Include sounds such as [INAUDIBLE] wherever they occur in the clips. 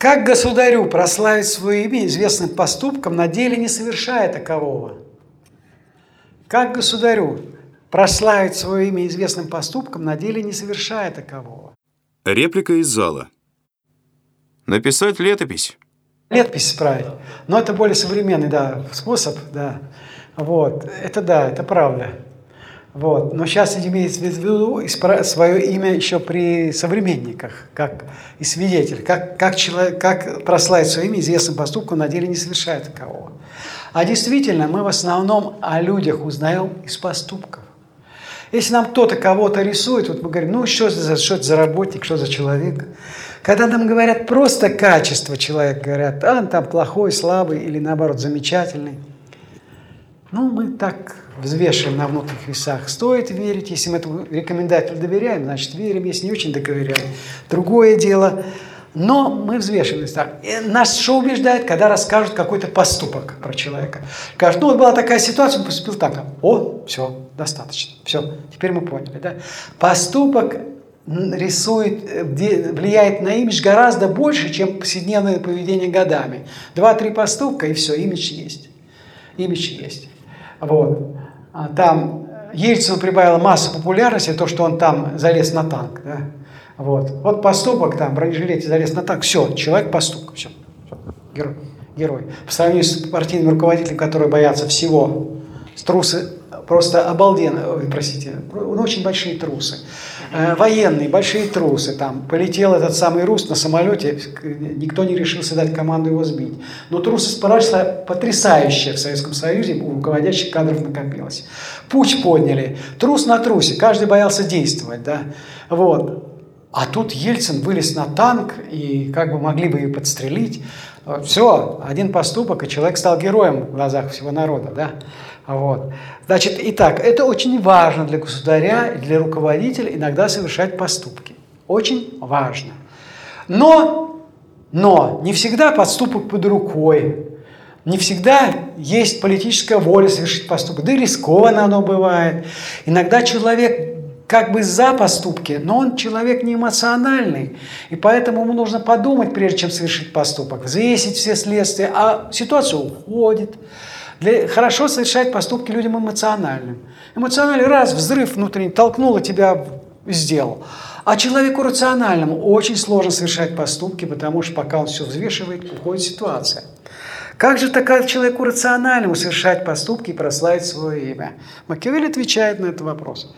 Как государю прославить свое имя известным поступком, на деле не совершая такового? Как государю прославить свое имя известным поступком, на деле не совершая такового? Реплика из зала. Написать летопись. Летопись исправить. Но это более современный, да, способ, да. Вот, это да, это правда. Вот. Но сейчас имеется в виду свое имя еще при современниках, как и свидетель, как, как, человек, как прославить свое имя известным поступком, на деле не совершает такового. А действительно, мы в основном о людях узнаем из поступков. Если нам кто-то кого-то рисует, вот мы говорим, ну что за, что это за работник, что за человек. Когда нам говорят просто качество человека, говорят, а он там плохой, слабый или наоборот замечательный. Ну, мы так взвешиваем на внутренних весах. Стоит верить, если мы этому рекомендателю доверяем, значит верим, если не очень доверяем. Другое дело. Но мы взвешиваем так. И нас что убеждает, когда расскажут какой-то поступок про человека. Скажут, ну вот была такая ситуация, он поступил так. О, все, достаточно. Все, теперь мы поняли. Да? Поступок рисует, влияет на имидж гораздо больше, чем повседневное поведение годами. Два-три поступка, и все, имидж есть. Имидж есть. Вот. А там Ельцину прибавила масса популярности, то, что он там залез на танк. Да? Вот. вот поступок там, бронежилете залез на танк, все, человек поступок, все, все. Герой, герой. По сравнению с партийным руководителем, которые боятся всего, трусы просто обалденно, простите, очень большие трусы. Э, военные, большие трусы, там, полетел этот самый Рус на самолете, никто не решился дать команду его сбить. Но трусость прошла потрясающая в Советском Союзе, у руководящих кадров накопилось. Путь подняли, трус на трусе, каждый боялся действовать, да, вот. А тут Ельцин вылез на танк, и как бы могли бы и подстрелить. Все, один поступок, и человек стал героем в глазах всего народа, да. Вот. Значит, итак, это очень важно для государя для руководителя иногда совершать поступки. Очень важно. Но, но не всегда поступок под рукой, не всегда есть политическая воля совершить поступок, да и рискованно оно бывает. Иногда человек как бы за поступки, но он человек не эмоциональный, и поэтому ему нужно подумать, прежде чем совершить поступок, взвесить все следствия, а ситуация уходит. Для, хорошо совершать поступки людям эмоциональным. Эмоциональный раз, взрыв внутренний, толкнуло тебя сделал. А человеку рациональному очень сложно совершать поступки, потому что пока он все взвешивает, уходит ситуация. Как же такая человеку рациональному совершать поступки и прославить свое имя? Макиавелли отвечает на этот вопрос.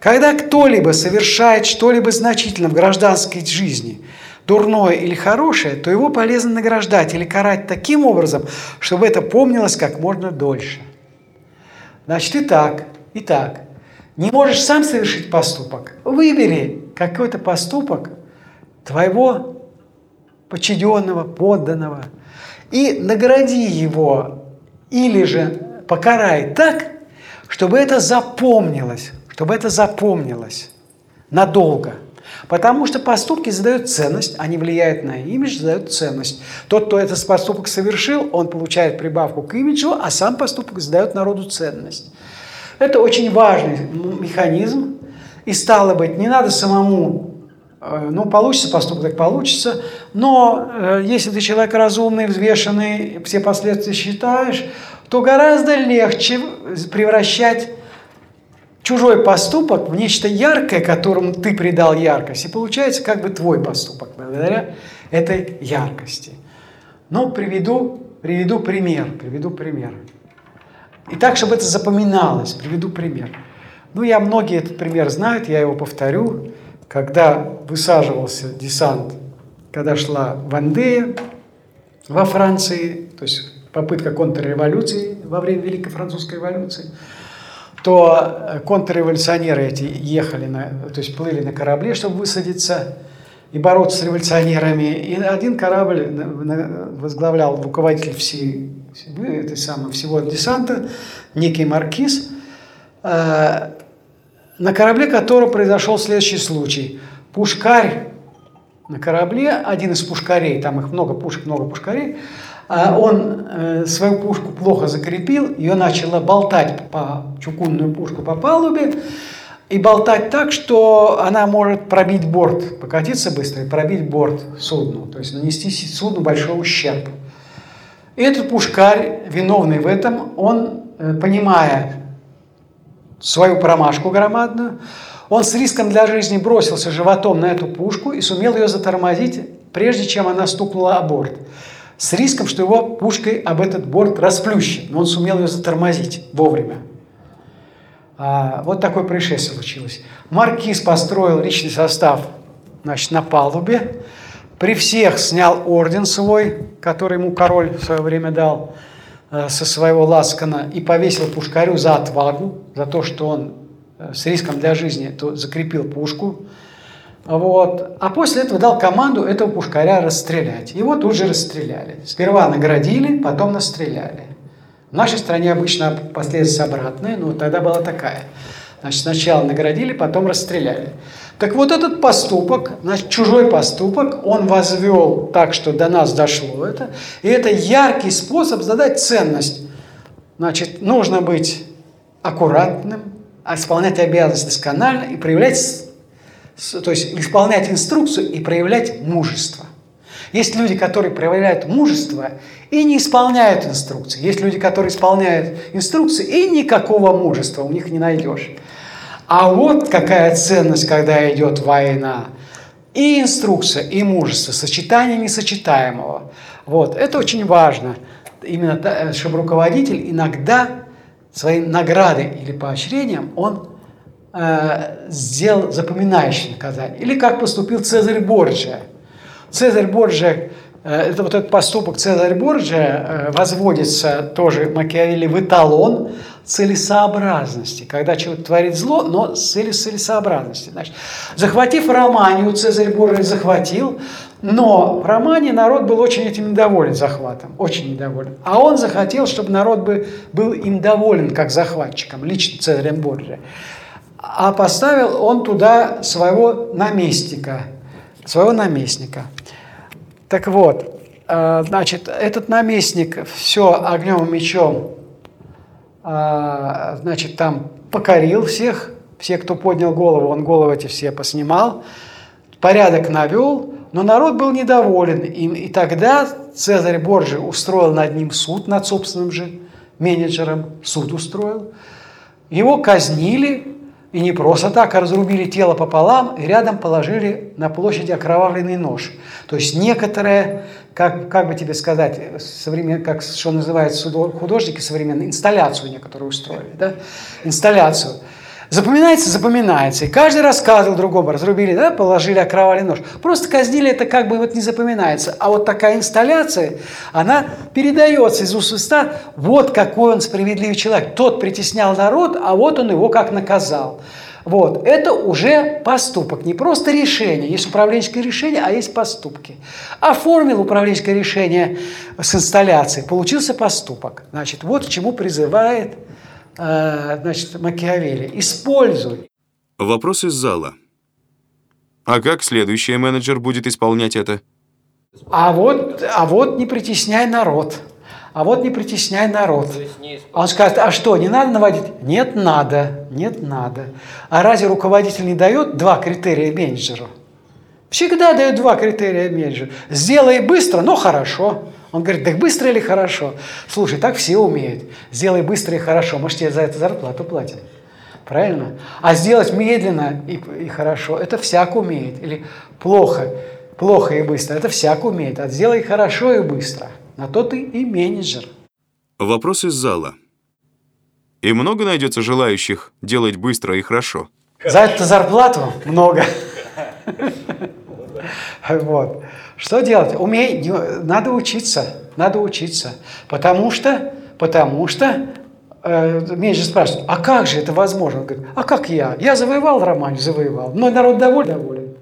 Когда кто-либо совершает что-либо значительное в гражданской жизни – дурное или хорошее, то его полезно награждать или карать таким образом, чтобы это помнилось как можно дольше. Значит, и так, и так. Не можешь сам совершить поступок? Выбери какой-то поступок твоего подчиненного, подданного, и награди его, или же покарай так, чтобы это запомнилось, чтобы это запомнилось надолго – Потому что поступки задают ценность, они влияют на имидж, задают ценность. Тот, кто этот поступок совершил, он получает прибавку к имиджу, а сам поступок задает народу ценность. Это очень важный механизм. И стало быть, не надо самому, э, ну, получится поступок, так получится, но э, если ты человек разумный, взвешенный, все последствия считаешь, то гораздо легче превращать чужой поступок в нечто яркое, которому ты придал яркость, и получается как бы твой поступок благодаря этой яркости. Но приведу, приведу пример, приведу пример. И так, чтобы это запоминалось, приведу пример. Ну, я многие этот пример знают, я его повторю. Когда высаживался десант, когда шла Вандея во Франции, то есть попытка контрреволюции во время Великой Французской революции – то контрреволюционеры эти ехали, на, то есть плыли на корабле, чтобы высадиться и бороться с революционерами. И один корабль возглавлял руководитель всей, этой самой, всего десанта, некий маркиз, э, на корабле которого произошел следующий случай. Пушкарь на корабле, один из пушкарей, там их много пушек, много пушкарей, он э, свою пушку плохо закрепил, ее начала болтать по чугунную пушку по палубе, и болтать так, что она может пробить борт, покатиться быстро и пробить борт судну, то есть нанести судну большой ущерб. И этот пушкарь, виновный в этом, он, э, понимая свою промашку громадную, он с риском для жизни бросился животом на эту пушку и сумел ее затормозить, прежде чем она стукнула о борт. С риском, что его пушкой об этот борт расплющит, но он сумел ее затормозить вовремя. А, вот такое происшествие случилось. Маркиз построил личный состав значит, на палубе, при всех снял орден свой, который ему король в свое время дал э, со своего ласкана, и повесил пушкарю за отвагу, за то, что он э, с риском для жизни закрепил пушку. Вот. А после этого дал команду этого пушкаря расстрелять. Его тут же расстреляли. Сперва наградили, потом настреляли. В нашей стране обычно последствия обратные, но тогда была такая. Значит, сначала наградили, потом расстреляли. Так вот этот поступок, значит, чужой поступок, он возвел так, что до нас дошло это. И это яркий способ задать ценность. Значит, нужно быть аккуратным, исполнять обязанности досконально и проявлять, то есть исполнять инструкцию и проявлять мужество. Есть люди, которые проявляют мужество и не исполняют инструкции. Есть люди, которые исполняют инструкции и никакого мужества у них не найдешь. А вот какая ценность, когда идет война. И инструкция, и мужество, сочетание несочетаемого. Вот, это очень важно. Именно, чтобы руководитель иногда своей наградой или поощрением он э, сделал запоминающее наказание. Или как поступил Цезарь Борджия – Цезарь Борджия, э, это вот этот поступок Цезарь Борджия э, возводится тоже Макиавелли в эталон целесообразности, когда человек творит зло, но с целью целесообразности. Значит, захватив Романию, Цезарь Борджий захватил, но в Романии народ был очень этим недоволен захватом, очень недоволен. А он захотел, чтобы народ бы был им доволен как захватчиком, лично Цезарем Борджия. А поставил он туда своего наместника, своего наместника. Так вот, э, значит, этот наместник все огнем и мечом, э, значит, там покорил всех, все, кто поднял голову, он головы эти все поснимал, порядок навел, но народ был недоволен им. И тогда Цезарь Борджи устроил над ним суд, над собственным же менеджером, суд устроил. Его казнили, и не просто так, а разрубили тело пополам и рядом положили на площади окровавленный нож. То есть некоторые, как, как бы тебе сказать, современ, как что называют художники современные, инсталляцию некоторую устроили. Да? Инсталляцию. Запоминается, запоминается. И каждый рассказывал другому, разрубили, да, положили окровавленный нож. Просто казнили, это как бы вот не запоминается. А вот такая инсталляция, она передается из уст в уста. Вот какой он справедливый человек. Тот притеснял народ, а вот он его как наказал. Вот, это уже поступок, не просто решение. Есть управленческое решение, а есть поступки. Оформил управленческое решение с инсталляцией, получился поступок. Значит, вот к чему призывает Э, значит, Макиавелли. Используй. Вопрос из зала. А как следующий менеджер будет исполнять это? А вот, а вот не притесняй народ. А вот не притесняй народ. Он скажет, а что, не надо наводить? Нет, надо. Нет, надо. А разве руководитель не дает два критерия менеджеру? Всегда дает два критерия менеджеру. Сделай быстро, но хорошо. Он говорит, так быстро или хорошо? Слушай, так все умеют. Сделай быстро и хорошо, может, тебе за это зарплату платят. Правильно? А сделать медленно и, и хорошо, это всяк умеет. Или плохо, плохо и быстро, это всяк умеет. А сделай хорошо и быстро. На то ты и менеджер. Вопрос из зала. И много найдется желающих делать быстро и хорошо? За это зарплату много. [LAUGHS] Вот. Что делать? Умей, надо учиться, надо учиться. Потому что, потому что э, меня же спрашивают, а как же это возможно? Он говорит, а как я? Я завоевал Романию, завоевал. Мой народ доволен? Доволен.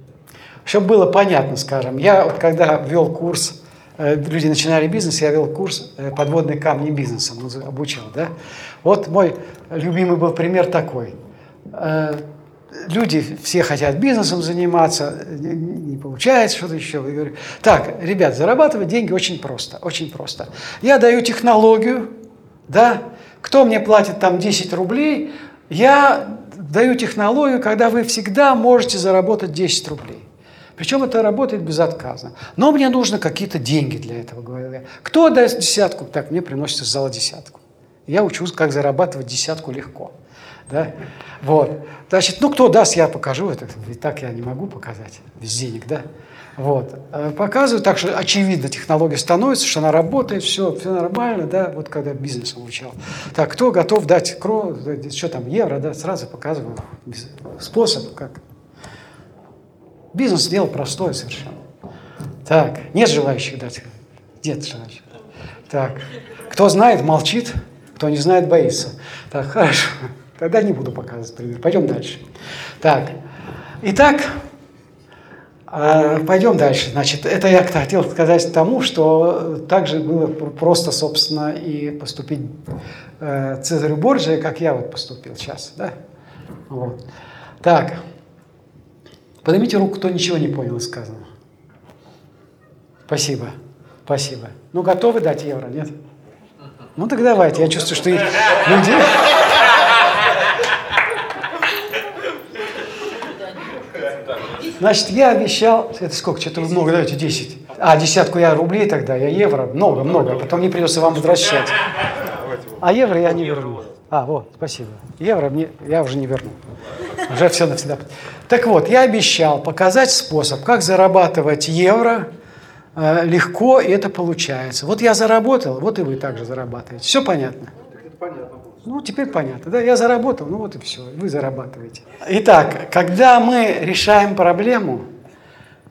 Чтобы было понятно, скажем, я вот когда вел курс, э, люди начинали бизнес, я вел курс э, «Подводные камни бизнеса», обучал, да? Вот мой любимый был пример такой. Люди все хотят бизнесом заниматься, не получается что-то еще. Я говорю, так, ребят, зарабатывать деньги очень просто, очень просто. Я даю технологию, да, кто мне платит там 10 рублей, Я даю технологию, когда вы всегда можете заработать 10 рублей. Причем это работает безотказно. Но мне нужно какие-то деньги для этого, говорю я. Кто даст десятку? Так, мне приносит из зала десятку. Я учусь, как зарабатывать десятку легко. Да? Вот. Значит, ну кто даст, я покажу это. Ведь так я не могу показать без денег, да? Вот. Э, показываю так, что очевидно технология становится, что она работает, все, все нормально, да, вот когда бизнес обучал. Так, кто готов дать кро, что там, евро, да, сразу показываю способ, как. Бизнес дело простое совершенно. Так, нет желающих дать? Нет желающих. Так, кто знает, молчит, кто не знает, боится. Так, хорошо. Тогда не буду показывать пример. Пойдем дальше. Так, итак, а, пойдем дальше. Значит, это я хотел сказать тому, что также было просто, собственно, и поступить э, Цезарю Борджия, как я вот поступил сейчас. Да? Вот. Так, поднимите руку, кто ничего не понял из сказанного. Спасибо, спасибо. Ну, готовы дать евро, нет? Ну, так давайте, я чувствую, что люди... Значит, я обещал, это сколько, что-то много, давайте 10. А, десятку я рублей тогда, я евро, много, много, а потом мне придется вам возвращать. А евро я не верну. А, вот, спасибо. Евро мне, я уже не верну. Уже все навсегда. Так вот, я обещал показать способ, как зарабатывать евро э, легко, и это получается. Вот я заработал, вот и вы также зарабатываете. Все понятно? Ну, теперь понятно. Да, я заработал, ну вот и все, вы зарабатываете. Итак, когда мы решаем проблему,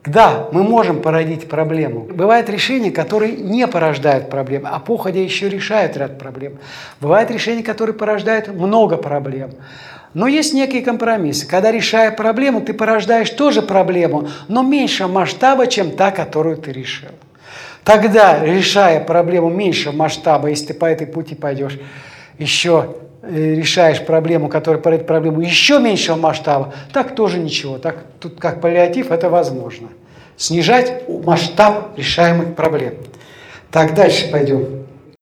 да, мы можем породить проблему. Бывают решения, которые не порождают проблем, а походя еще решают ряд проблем. Бывают решения, которые порождают много проблем. Но есть некие компромиссы. Когда решая проблему, ты порождаешь тоже проблему, но меньшего масштаба, чем та, которую ты решил. Тогда, решая проблему меньшего масштаба, если ты по этой пути пойдешь, еще э, решаешь проблему, которая породит проблему еще меньшего масштаба, так тоже ничего. Так, тут как паллиатив это возможно. Снижать масштаб решаемых проблем. Так, дальше пойдем.